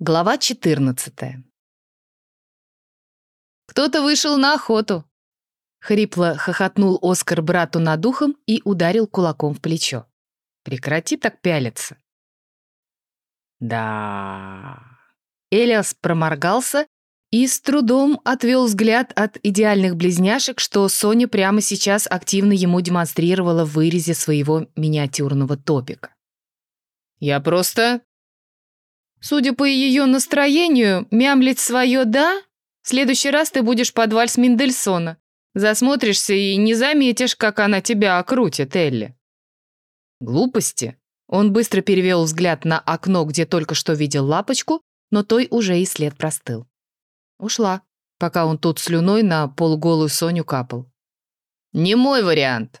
Глава 14. «Кто-то вышел на охоту!» Хрипло хохотнул Оскар брату над ухом и ударил кулаком в плечо. «Прекрати так пялиться!» «Да...» Элиас проморгался и с трудом отвел взгляд от идеальных близняшек, что Соня прямо сейчас активно ему демонстрировала в вырезе своего миниатюрного топика. «Я просто Судя по ее настроению, мямлить свое «да» в следующий раз ты будешь под вальс Мендельсона. Засмотришься и не заметишь, как она тебя окрутит, Элли. Глупости. Он быстро перевел взгляд на окно, где только что видел лапочку, но той уже и след простыл. Ушла, пока он тут слюной на полголую Соню капал. «Не мой вариант»,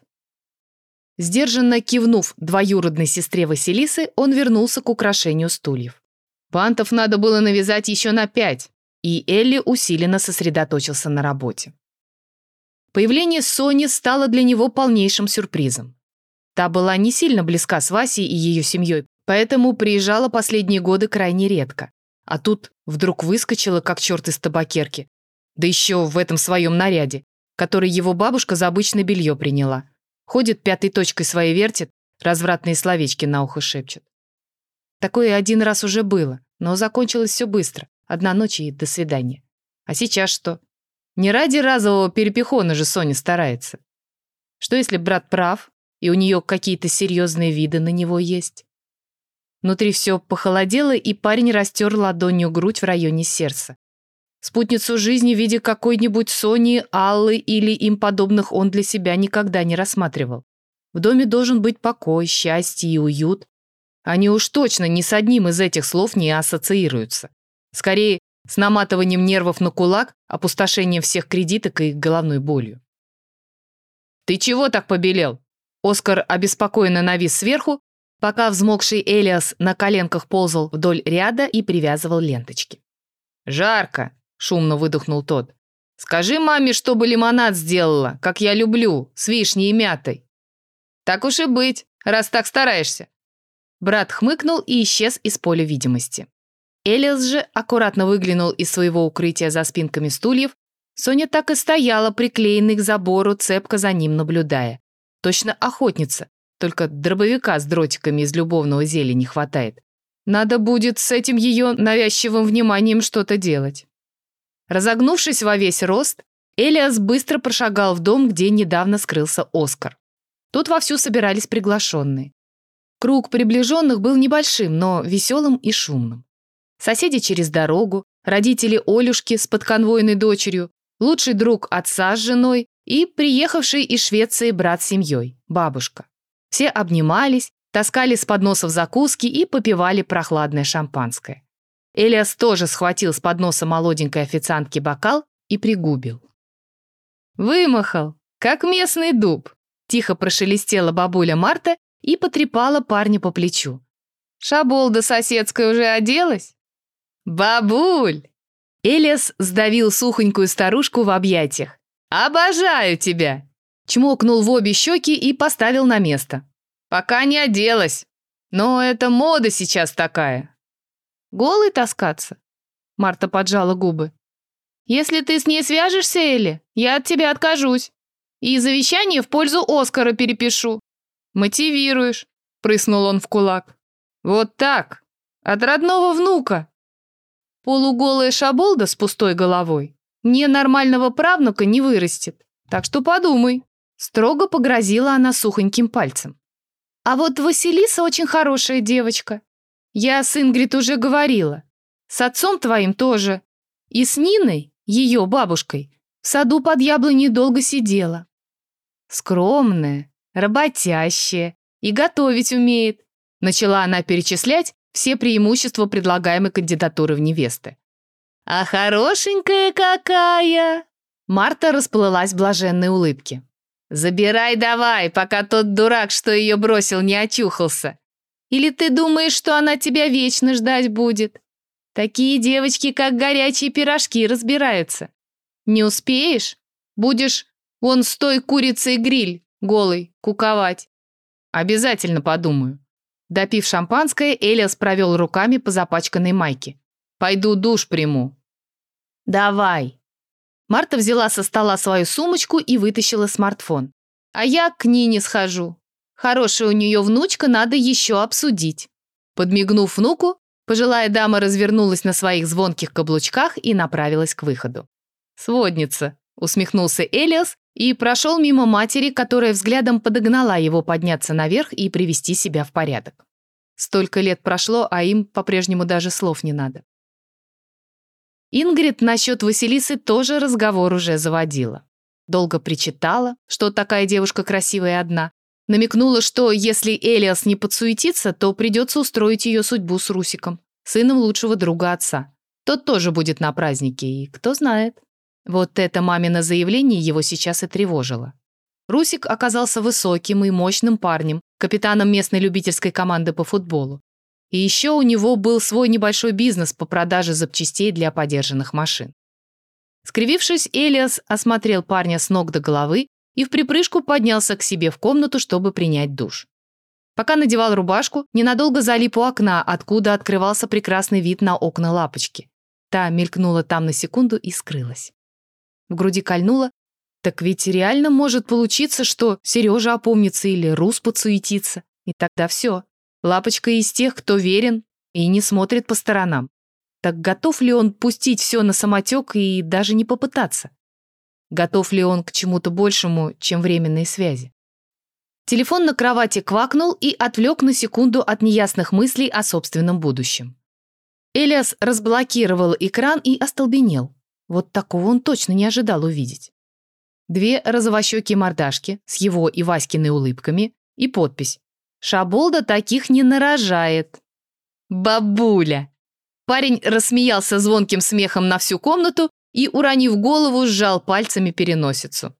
Сдержанно кивнув двоюродной сестре Василисы, он вернулся к украшению стульев. Пантов надо было навязать еще на пять, и Элли усиленно сосредоточился на работе. Появление Сони стало для него полнейшим сюрпризом. Та была не сильно близка с Васей и ее семьей, поэтому приезжала последние годы крайне редко. А тут вдруг выскочила, как черт из табакерки. Да еще в этом своем наряде, который его бабушка за обычное белье приняла. Ходит пятой точкой своей вертит, развратные словечки на ухо шепчет. Такое один раз уже было, но закончилось все быстро. Одна ночь и до свидания. А сейчас что? Не ради разового перепихона же Соня старается. Что если брат прав, и у нее какие-то серьезные виды на него есть? Внутри все похолодело, и парень растер ладонью грудь в районе сердца. Спутницу жизни в виде какой-нибудь Сони, Аллы или им подобных он для себя никогда не рассматривал. В доме должен быть покой, счастье и уют, они уж точно ни с одним из этих слов не ассоциируются. Скорее, с наматыванием нервов на кулак, опустошением всех кредиток и головной болью. «Ты чего так побелел?» Оскар обеспокоенно навис сверху, пока взмокший Элиас на коленках ползал вдоль ряда и привязывал ленточки. «Жарко!» — шумно выдохнул тот. «Скажи маме, чтобы лимонад сделала, как я люблю, с вишней и мятой». «Так уж и быть, раз так стараешься. Брат хмыкнул и исчез из поля видимости. Элиас же аккуратно выглянул из своего укрытия за спинками стульев. Соня так и стояла, приклеенной к забору, цепко за ним наблюдая. Точно охотница, только дробовика с дротиками из любовного зелья не хватает. Надо будет с этим ее навязчивым вниманием что-то делать. Разогнувшись во весь рост, Элиас быстро прошагал в дом, где недавно скрылся Оскар. Тут вовсю собирались приглашенные. Круг приближенных был небольшим, но веселым и шумным. Соседи через дорогу, родители Олюшки с подконвойной дочерью, лучший друг отца с женой и приехавший из Швеции брат с семьей, бабушка. Все обнимались, таскали с подносов закуски и попивали прохладное шампанское. Элиас тоже схватил с подноса молоденькой официантки бокал и пригубил. «Вымахал, как местный дуб», – тихо прошелестела бабуля Марта и потрепала парня по плечу. «Шаболда соседская уже оделась?» «Бабуль!» Элиас сдавил сухонькую старушку в объятиях. «Обожаю тебя!» Чмокнул в обе щеки и поставил на место. «Пока не оделась. Но это мода сейчас такая». «Голый таскаться?» Марта поджала губы. «Если ты с ней свяжешься, Элли, я от тебя откажусь. И завещание в пользу Оскара перепишу. «Мотивируешь», — прыснул он в кулак. «Вот так, от родного внука». Полуголая шаболда с пустой головой мне нормального правнука не вырастет, так что подумай. Строго погрозила она сухоньким пальцем. А вот Василиса очень хорошая девочка. Я с Ингрид уже говорила. С отцом твоим тоже. И с Ниной, ее бабушкой, в саду под яблоней долго сидела. Скромная, работящая и готовить умеет. Начала она перечислять все преимущества предлагаемой кандидатуры в невесты. «А хорошенькая какая!» Марта расплылась в блаженной улыбке. «Забирай давай, пока тот дурак, что ее бросил, не очухался. Или ты думаешь, что она тебя вечно ждать будет? Такие девочки, как горячие пирожки, разбираются. Не успеешь? Будешь вон с той курицей гриль голый, куковать. Обязательно подумаю. Допив шампанское, Элиас провел руками по запачканной майке. Пойду душ приму». «Давай». Марта взяла со стола свою сумочку и вытащила смартфон. «А я к Нине схожу. Хорошая у нее внучка, надо еще обсудить». Подмигнув внуку, пожилая дама развернулась на своих звонких каблучках и направилась к выходу. «Сводница», — усмехнулся Элиас и прошел мимо матери, которая взглядом подогнала его подняться наверх и привести себя в порядок. Столько лет прошло, а им по-прежнему даже слов не надо. Ингрид насчет Василисы тоже разговор уже заводила. Долго причитала, что такая девушка красивая одна. Намекнула, что если Элиас не подсуетится, то придется устроить ее судьбу с Русиком, сыном лучшего друга отца. Тот тоже будет на празднике, и кто знает. Вот это мамино заявление его сейчас и тревожило. Русик оказался высоким и мощным парнем, капитаном местной любительской команды по футболу. И еще у него был свой небольшой бизнес по продаже запчастей для подержанных машин. Скривившись, Элиас осмотрел парня с ног до головы и в припрыжку поднялся к себе в комнату, чтобы принять душ. Пока надевал рубашку, ненадолго залип у окна, откуда открывался прекрасный вид на окна лапочки. Та мелькнула там на секунду и скрылась. В груди кольнуло. Так ведь реально может получиться, что Сережа опомнится или Рус подсуетится. И тогда все. Лапочка из тех, кто верен и не смотрит по сторонам. Так готов ли он пустить все на самотек и даже не попытаться? Готов ли он к чему-то большему, чем временные связи? Телефон на кровати квакнул и отвлек на секунду от неясных мыслей о собственном будущем. Элиас разблокировал экран и остолбенел. Вот такого он точно не ожидал увидеть. Две розовощекие мордашки с его и Васькиной улыбками и подпись «Шаболда таких не нарожает». «Бабуля!» Парень рассмеялся звонким смехом на всю комнату и, уронив голову, сжал пальцами переносицу.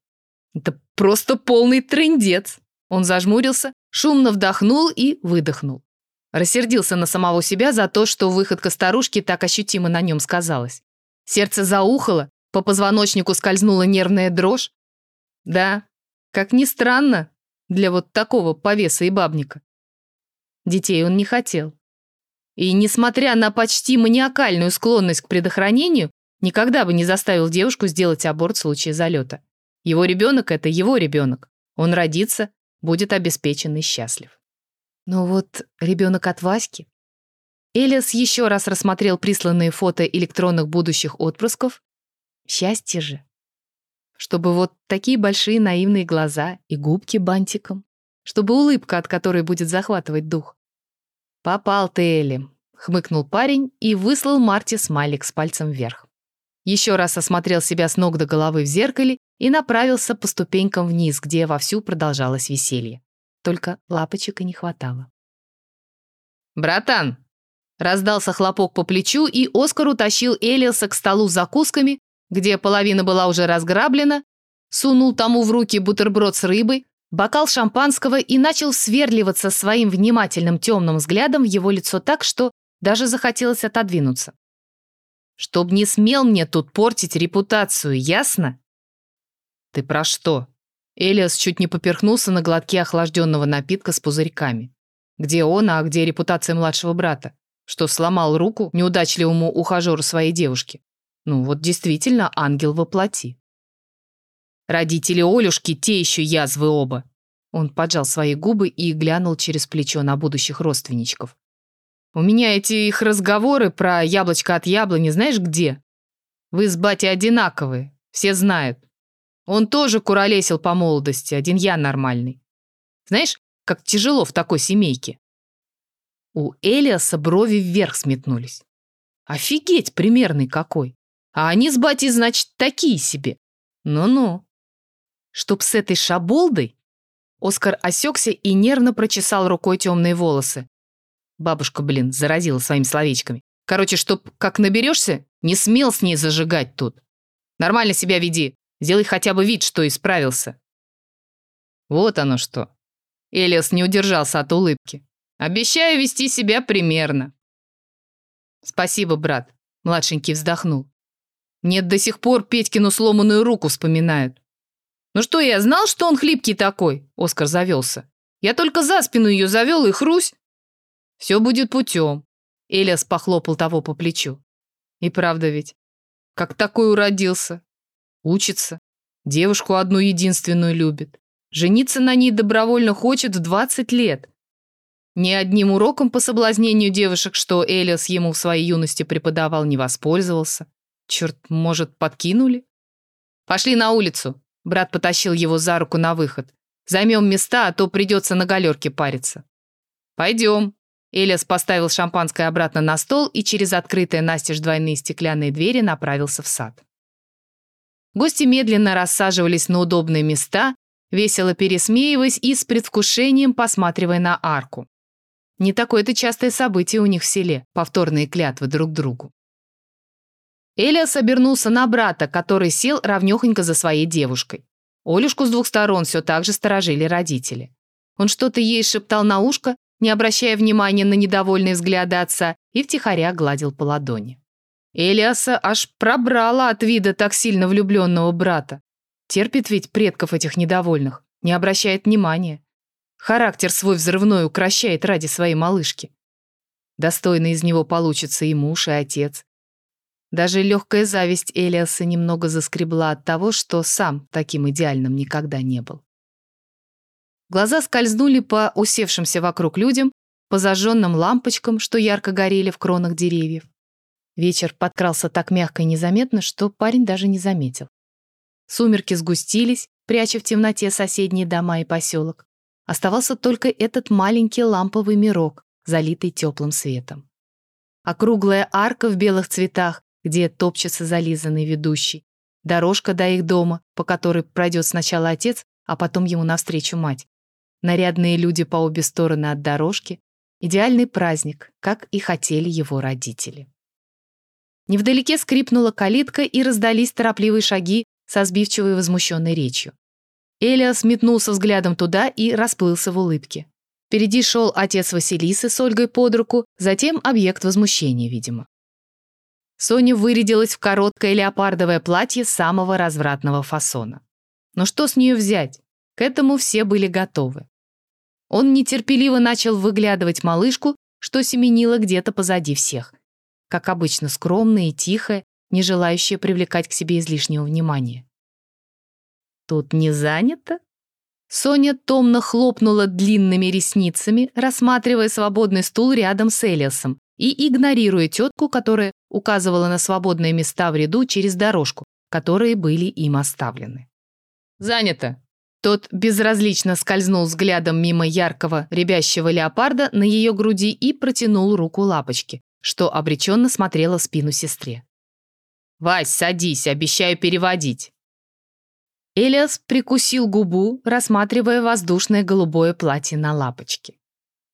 «Это просто полный трындец!» Он зажмурился, шумно вдохнул и выдохнул. Рассердился на самого себя за то, что выходка старушки так ощутимо на нем сказалась. Сердце заухало, по позвоночнику скользнула нервная дрожь. Да, как ни странно, для вот такого повеса и бабника. Детей он не хотел. И, несмотря на почти маниакальную склонность к предохранению, никогда бы не заставил девушку сделать аборт в случае залета. Его ребенок – это его ребенок. Он родится, будет обеспечен и счастлив. Но вот ребенок от Васьки Элиас еще раз рассмотрел присланные фото электронных будущих отпрысков. Счастье же. Чтобы вот такие большие наивные глаза и губки бантиком. Чтобы улыбка, от которой будет захватывать дух. «Попал ты, Элли», — хмыкнул парень и выслал Марти смайлик с пальцем вверх. Еще раз осмотрел себя с ног до головы в зеркале и направился по ступенькам вниз, где вовсю продолжалось веселье. Только лапочек и не хватало. «Братан, Раздался хлопок по плечу, и Оскар утащил Элиаса к столу с закусками, где половина была уже разграблена, сунул тому в руки бутерброд с рыбой, бокал шампанского и начал сверливаться своим внимательным темным взглядом в его лицо так, что даже захотелось отодвинуться. «Чтоб не смел мне тут портить репутацию, ясно?» «Ты про что?» Элиас чуть не поперхнулся на глотке охлажденного напитка с пузырьками. Где он, а где репутация младшего брата? Что сломал руку неудачливому ухажеру своей девушки. Ну вот действительно ангел во плоти. Родители Олюшки те еще язвы оба. Он поджал свои губы и глянул через плечо на будущих родственничков. У меня эти их разговоры про яблочко от яблони знаешь где? Вы с батей одинаковые, все знают. Он тоже куролесил по молодости, один я нормальный. Знаешь, как тяжело в такой семейке. У Элиаса брови вверх сметнулись. Офигеть, примерный какой. А они с батей, значит, такие себе. Ну-ну. Чтоб с этой шаболдой... Оскар осекся и нервно прочесал рукой темные волосы. Бабушка, блин, заразила своими словечками. Короче, чтоб, как наберешься, не смел с ней зажигать тут. Нормально себя веди. Сделай хотя бы вид, что исправился. Вот оно что. Элиас не удержался от улыбки. Обещаю вести себя примерно. Спасибо, брат. Младшенький вздохнул. Нет, до сих пор Петькину сломанную руку вспоминают. Ну что, я знал, что он хлипкий такой? Оскар завелся. Я только за спину ее завел и хрусь. Все будет путем. Элиас похлопал того по плечу. И правда ведь. Как такой уродился. Учится. Девушку одну единственную любит. Жениться на ней добровольно хочет в 20 лет. Ни одним уроком по соблазнению девушек, что Элиас ему в своей юности преподавал, не воспользовался. Черт, может, подкинули? Пошли на улицу. Брат потащил его за руку на выход. Займем места, а то придется на галерке париться. Пойдем. Элиас поставил шампанское обратно на стол и через открытые настежь двойные стеклянные двери направился в сад. Гости медленно рассаживались на удобные места, весело пересмеиваясь и с предвкушением посматривая на арку. Не такое-то частое событие у них в селе, повторные клятвы друг другу. Элиас обернулся на брата, который сел равнёхонько за своей девушкой. Олюшку с двух сторон все так же сторожили родители. Он что-то ей шептал на ушко, не обращая внимания на недовольные взгляды отца, и втихаря гладил по ладони. Элиаса аж пробрала от вида так сильно влюбленного брата. Терпит ведь предков этих недовольных, не обращает внимания. Характер свой взрывной укращает ради своей малышки. Достойно из него получится и муж, и отец. Даже легкая зависть Элиаса немного заскребла от того, что сам таким идеальным никогда не был. Глаза скользнули по усевшимся вокруг людям, по зажженным лампочкам, что ярко горели в кронах деревьев. Вечер подкрался так мягко и незаметно, что парень даже не заметил. Сумерки сгустились, пряча в темноте соседние дома и поселок. Оставался только этот маленький ламповый мирок, залитый теплым светом. Округлая арка в белых цветах, где топчется зализанный ведущий. Дорожка до их дома, по которой пройдет сначала отец, а потом ему навстречу мать. Нарядные люди по обе стороны от дорожки. Идеальный праздник, как и хотели его родители. Невдалеке скрипнула калитка и раздались торопливые шаги со сбивчивой возмущенной речью. Элиас метнулся взглядом туда и расплылся в улыбке. Впереди шел отец Василисы с Ольгой под руку, затем объект возмущения, видимо. Соня вырядилась в короткое леопардовое платье самого развратного фасона. Но что с нее взять? К этому все были готовы. Он нетерпеливо начал выглядывать малышку, что семенила где-то позади всех. Как обычно, скромная и тихая, не желающая привлекать к себе излишнего внимания. «Тут не занято?» Соня томно хлопнула длинными ресницами, рассматривая свободный стул рядом с Элиасом и игнорируя тетку, которая указывала на свободные места в ряду через дорожку, которые были им оставлены. «Занято!» Тот безразлично скользнул взглядом мимо яркого рябящего леопарда на ее груди и протянул руку лапочки, что обреченно смотрела спину сестре. «Вась, садись, обещаю переводить!» Элиас прикусил губу, рассматривая воздушное голубое платье на лапочке.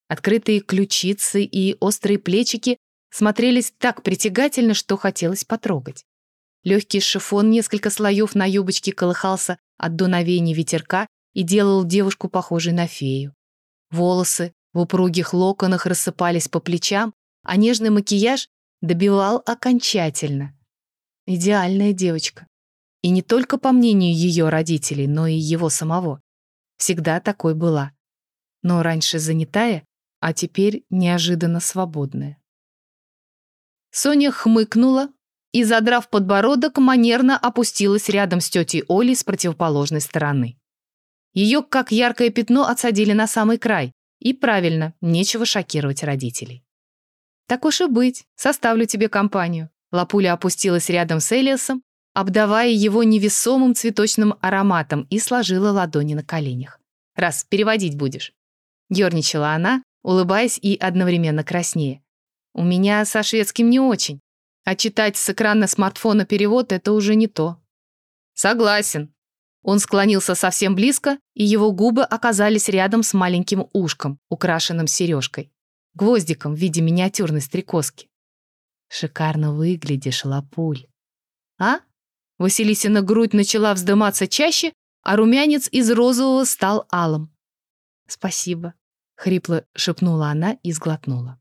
Открытые ключицы и острые плечики смотрелись так притягательно, что хотелось потрогать. Легкий шифон несколько слоев на юбочке колыхался от дуновения ветерка и делал девушку похожей на фею. Волосы в упругих локонах рассыпались по плечам, а нежный макияж добивал окончательно. Идеальная девочка. И не только по мнению ее родителей, но и его самого. Всегда такой была. Но раньше занятая, а теперь неожиданно свободная. Соня хмыкнула и, задрав подбородок, манерно опустилась рядом с тетей Олей с противоположной стороны. Ее, как яркое пятно, отсадили на самый край. И правильно, нечего шокировать родителей. «Так уж и быть, составлю тебе компанию». Лапуля опустилась рядом с Элиасом, обдавая его невесомым цветочным ароматом и сложила ладони на коленях. «Раз, переводить будешь». Ёрничала она, улыбаясь и одновременно краснее. «У меня со шведским не очень. А читать с экрана смартфона перевод — это уже не то. Согласен. Он склонился совсем близко, и его губы оказались рядом с маленьким ушком, украшенным сережкой. Гвоздиком в виде миниатюрной стрекозки. Шикарно выглядишь, лапуль. А? Василисина грудь начала вздыматься чаще, а румянец из розового стал алым. «Спасибо», — хрипло шепнула она и сглотнула.